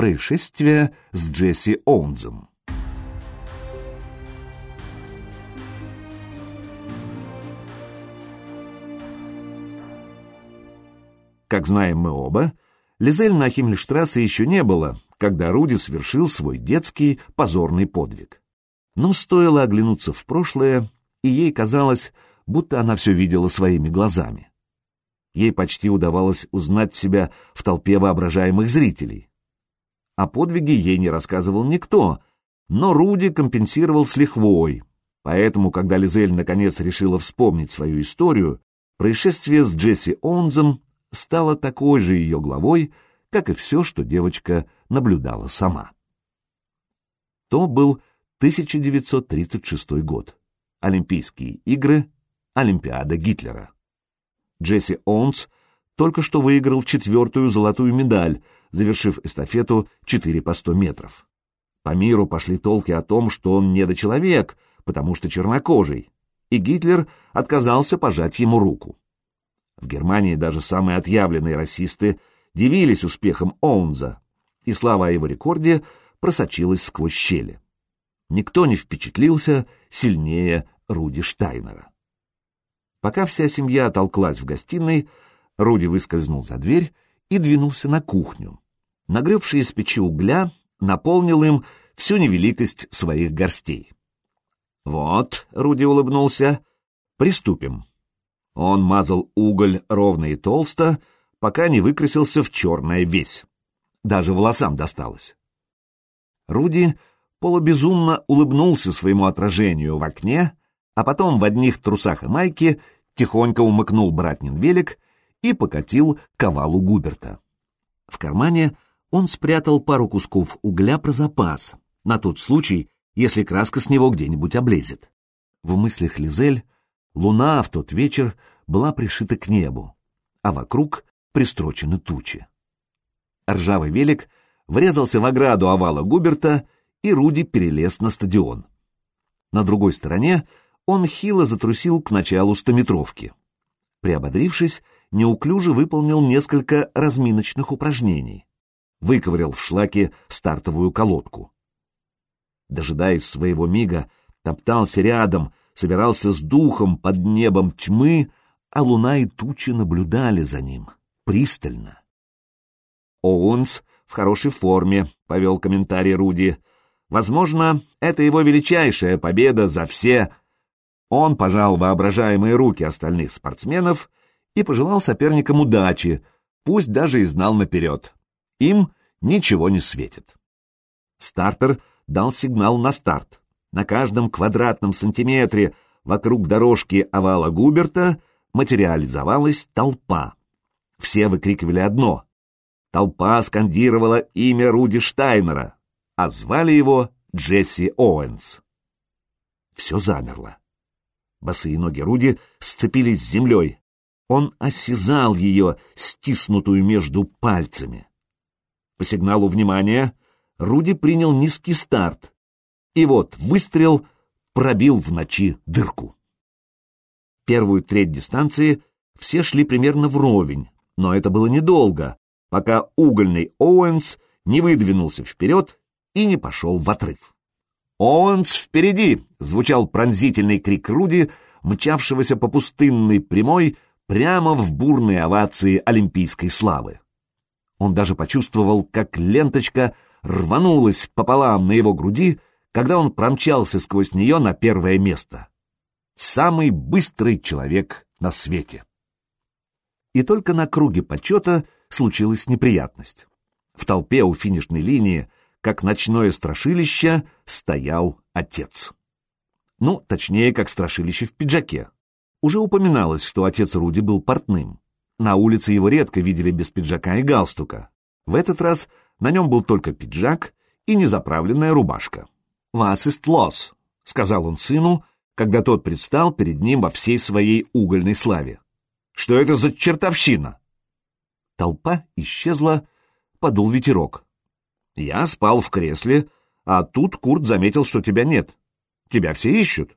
Происшествие с Джесси Оунзом. Как знаем мы оба, Лизель на Химмельштрассе еще не было, когда Руди совершил свой детский позорный подвиг. Но стоило оглянуться в прошлое, и ей казалось, будто она все видела своими глазами. Ей почти удавалось узнать себя в толпе воображаемых зрителей. О подвиге ей не рассказывал никто, но Руди компенсировал с лихвой, поэтому, когда Лизель наконец решила вспомнить свою историю, происшествие с Джесси Оунзом стала такой же ее главой, как и все, что девочка наблюдала сама. То был 1936 год. Олимпийские игры, Олимпиада Гитлера. Джесси Оунс только что выиграл четвертую золотую медаль, завершив эстафету 4 по 100 метров. По миру пошли толки о том, что он недочеловек, потому что чернокожий, и Гитлер отказался пожать ему руку. В Германии даже самые отъявленные расисты дивились успехом Оунза, и слава о его рекорде просочилась сквозь щели. Никто не впечатлился сильнее Руди Штайнера. Пока вся семья толклась в гостиной, Руди выскользнул за дверь и двинулся на кухню. Нагребший из печи угля наполнил им всю невеликость своих горстей. «Вот», — Руди улыбнулся, — «приступим». Он мазал уголь ровно и толсто, пока не выкрасился в черная весь. Даже волосам досталось. Руди полубезумно улыбнулся своему отражению в окне, а потом в одних трусах и майке тихонько умыкнул братнин велик и покатил к овалу Губерта. В кармане он спрятал пару кусков угля про запас, на тот случай, если краска с него где-нибудь облезет. В мыслях Лизель Луна в тот вечер была пришита к небу, а вокруг пристрочены тучи. Ржавый велик врезался в ограду овала Губерта, и Руди перелез на стадион. На другой стороне он хило затрусил к началу стометровки. Приободрившись, неуклюже выполнил несколько разминочных упражнений. Выковырял в шлаке стартовую колодку. Дожидаясь своего мига, топтался рядом, собирался с духом под небом тьмы, а луна и тучи наблюдали за ним пристально. «Оуэнс в хорошей форме», — повел комментарий Руди. «Возможно, это его величайшая победа за все...» Он пожал воображаемые руки остальных спортсменов и пожелал соперникам удачи, пусть даже и знал наперед. Им ничего не светит. Стартер дал сигнал на старт. На каждом квадратном сантиметре вокруг дорожки овала Губерта материализовалась толпа. Все выкрикивали одно. Толпа скандировала имя Руди Штайнера, а звали его Джесси Оуэнс. Все замерло. Босые ноги Руди сцепились с землей. Он осязал ее, стиснутую между пальцами. По сигналу внимания Руди принял низкий старт, и вот выстрел пробил в ночи дырку. Первую треть дистанции все шли примерно вровень, но это было недолго, пока угольный Оуэнс не выдвинулся вперед и не пошел в отрыв. «Оуэнс впереди!» — звучал пронзительный крик Руди, мчавшегося по пустынной прямой прямо в бурные овации олимпийской славы. Он даже почувствовал, как ленточка рванулась пополам на его груди, когда он промчался сквозь нее на первое место. Самый быстрый человек на свете. И только на круге почета случилась неприятность. В толпе у финишной линии, как ночное страшилище, стоял отец. Ну, точнее, как страшилище в пиджаке. Уже упоминалось, что отец Руди был портным. На улице его редко видели без пиджака и галстука. В этот раз на нем был только пиджак и незаправленная рубашка. «Вас ist los», — сказал он сыну, когда тот предстал перед ним во всей своей угольной славе. «Что это за чертовщина?» Толпа исчезла, подул ветерок. «Я спал в кресле, а тут Курт заметил, что тебя нет. Тебя все ищут».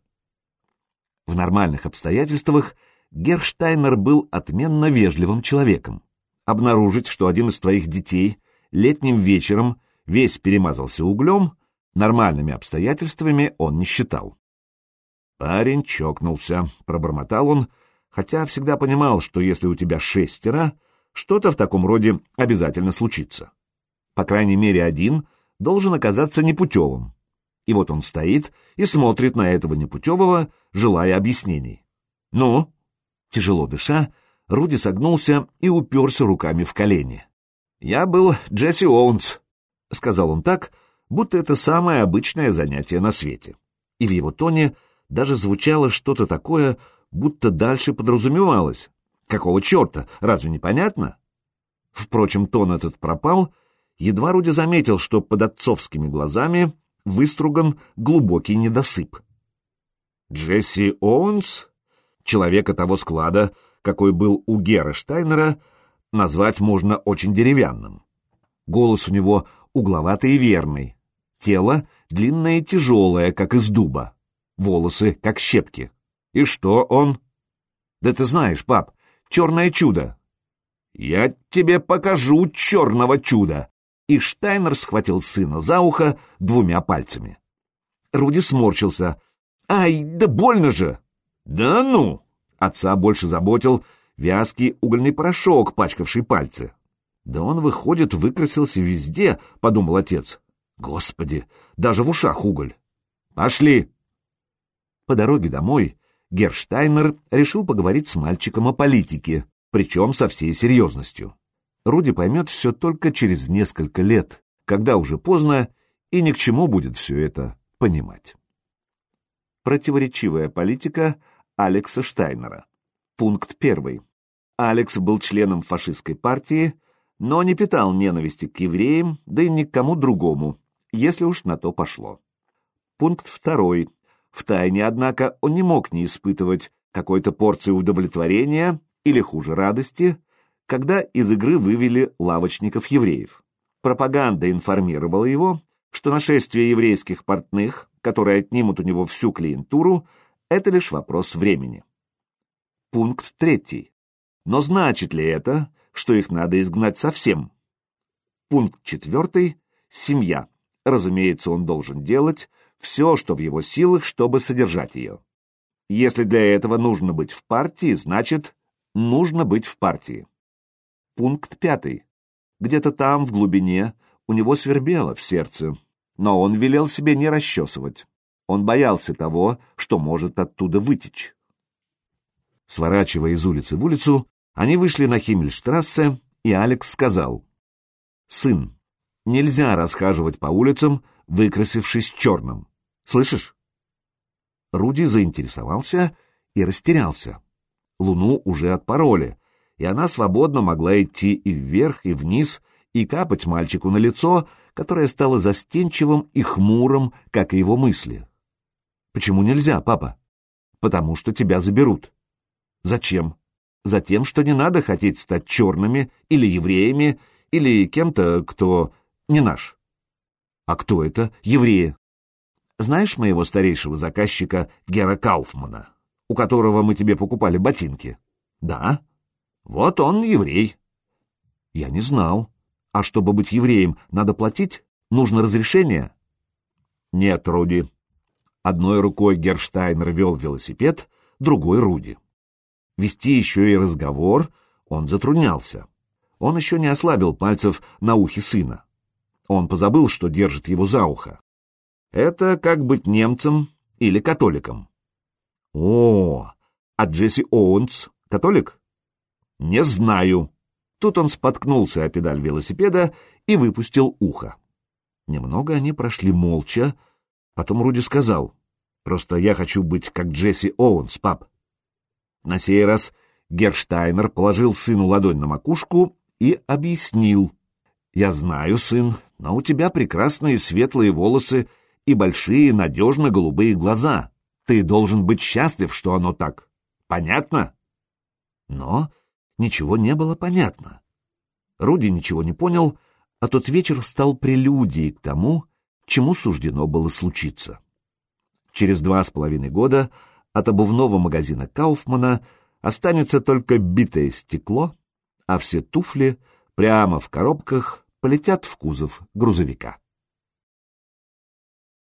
В нормальных обстоятельствах Герштайнер был отменно вежливым человеком. Обнаружить, что один из твоих детей летним вечером весь перемазался углем, нормальными обстоятельствами он не считал. Парень чокнулся, пробормотал он, хотя всегда понимал, что если у тебя шестеро, что-то в таком роде обязательно случится. По крайней мере, один должен оказаться непутевым. И вот он стоит и смотрит на этого непутевого, желая объяснений. «Ну?» Тяжело дыша, Руди согнулся и уперся руками в колени. «Я был Джесси Оуэнс», — сказал он так, будто это самое обычное занятие на свете. И в его тоне даже звучало что-то такое, будто дальше подразумевалось. Какого черта, разве не понятно? Впрочем, тон этот пропал, едва Руди заметил, что под отцовскими глазами выструган глубокий недосып. Джесси Оуэнс, человека того склада, какой был у Гера Штайнера, назвать можно очень деревянным. Голос у него угловатый и верный, тело длинное и тяжелое, как из дуба, волосы, как щепки. И что он? Да ты знаешь, пап, черное чудо. Я тебе покажу черного чуда. И Штайнер схватил сына за ухо двумя пальцами. Руди сморщился. Ай, да больно же! Да ну! Отца больше заботил вязкий угольный порошок, пачкавший пальцы. Да он, выходит, выкрасился везде, подумал отец. Господи, даже в ушах уголь. Пошли! По дороге домой Герштайнер решил поговорить с мальчиком о политике, причем со всей серьезностью. Руди поймет все только через несколько лет, когда уже поздно и ни к чему будет все это понимать. Противоречивая политика Алекса Штайнера. Пункт первый. Алекс был членом фашистской партии, но не питал ненависти к евреям, да и ни к кому другому, если уж на то пошло. Пункт второй. Втайне, однако, он не мог не испытывать какой-то порции удовлетворения или, хуже, радости, когда из игры вывели лавочников-евреев. Пропаганда информировала его, что нашествие еврейских портных, которые отнимут у него всю клиентуру, это лишь вопрос времени. Пункт третий. Но значит ли это, что их надо изгнать совсем? Пункт четвертый. Семья. Разумеется, он должен делать все, что в его силах, чтобы содержать ее. Если для этого нужно быть в партии, значит, нужно быть в партии. Пункт пятый. Где-то там, в глубине, у него свербело в сердце, но он велел себе не расчесывать. Он боялся того, что может оттуда вытечь. Сворачивая из улицы в улицу, они вышли на Химмельштрассе, и Алекс сказал, «Сын, нельзя расхаживать по улицам, выкрасившись черным. Слышишь?» Руди заинтересовался и растерялся. Луну уже отпороли, и она свободно могла идти и вверх, и вниз, и капать мальчику на лицо, которое стало застенчивым и хмурым, как и его мысли. «Почему нельзя, папа?» «Потому что тебя заберут». «Зачем?» «Затем, что не надо хотеть стать черными или евреями, или кем-то, кто не наш». «А кто это? Евреи?» «Знаешь моего старейшего заказчика Гера Кауфмана, у которого мы тебе покупали ботинки?» «Да». Вот он еврей. Я не знал. А чтобы быть евреем, надо платить? Нужно разрешение? Нет, Руди. Одной рукой Герштайнер вел велосипед, другой — Руди. Вести еще и разговор он затруднялся. Он еще не ослабил пальцев на ухе сына. Он позабыл, что держит его за ухо. Это как быть немцем или католиком. О, а Джесси Оуэнс католик? «Не знаю». Тут он споткнулся о педаль велосипеда и выпустил ухо. Немного они прошли молча, потом Руди сказал, «Просто я хочу быть как Джесси Оуэнс, пап». На сей раз Герштайнер положил сыну ладонь на макушку и объяснил, «Я знаю, сын, но у тебя прекрасные светлые волосы и большие надежно-голубые глаза. Ты должен быть счастлив, что оно так. Понятно?» Но ничего не было понятно. Руди ничего не понял, а тот вечер стал прелюдией к тому, чему суждено было случиться. Через два с половиной года от обувного магазина Кауфмана останется только битое стекло, а все туфли прямо в коробках полетят в кузов грузовика.